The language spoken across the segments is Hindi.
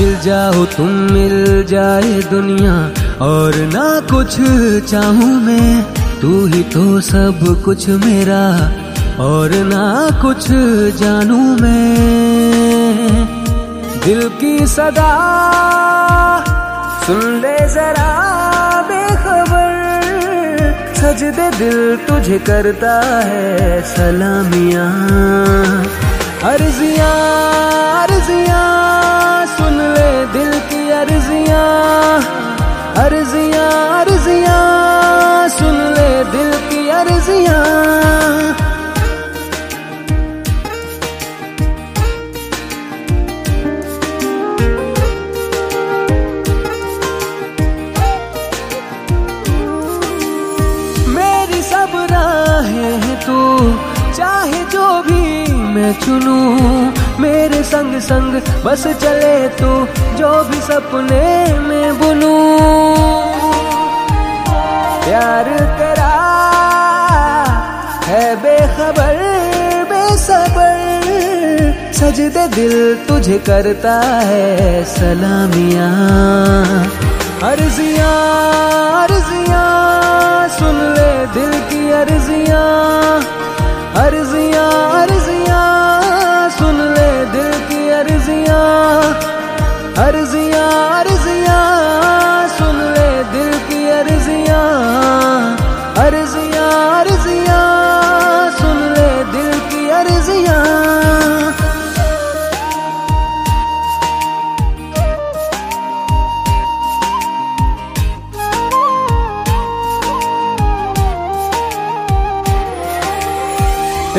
जाओ, तुम मिल जाए दुनिया। और ना कुछ चाहूँ मैं, तू ही तो सब कुछ मेरा। और ना कुछ जानू मैं। दिल की सदा, सुन ले जरा बेखबर। सजदे दिल तुझे करता है सलामिया। अर्जिया मैं चुनू, मेरे संग संग बस चले तू, जो भी सपने में बुनू। प्यार तेरा है बेखबर, बेसबर, सजदे दिल तुझे करता है सलामिया।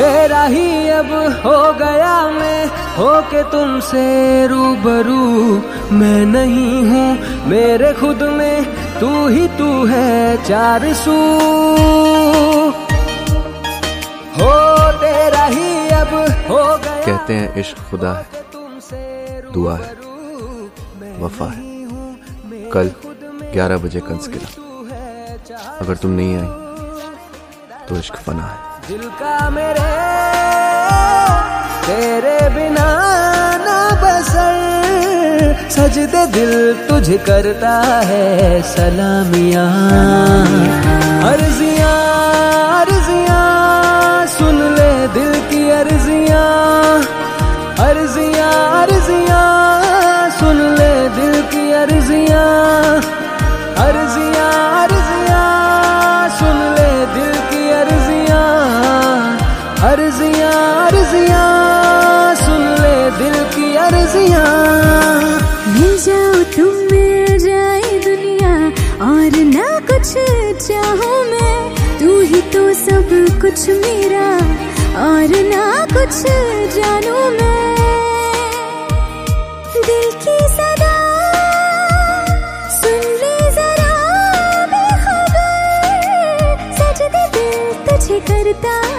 तेरा ही अब हो गया मैं हो के तुमसे रूबरू मैं नहीं हूँ। मेरे खुद में तू ही तू है चार सू हो तेरा ही अब हो गया कहते हैं इश्क खुदा है तुमसे दुआ है वफा है। कल 11 बजे कंस किला अगर तुम नहीं आई तो इश्क फना है। दिल का मेरे तेरे बिना ना बसर सजदे दिल तुझ करता है सलामिया। अर्जिया सुन ले दिल की मिल जाओ तुम, मिल जाए दुनिया। और ना कुछ चाहूँ मैं, तू ही तो सब कुछ मेरा। और ना कुछ जानू मैं। दिल की सदा, सुन ले जरा बेखबर। सजदे दिल तुझे करता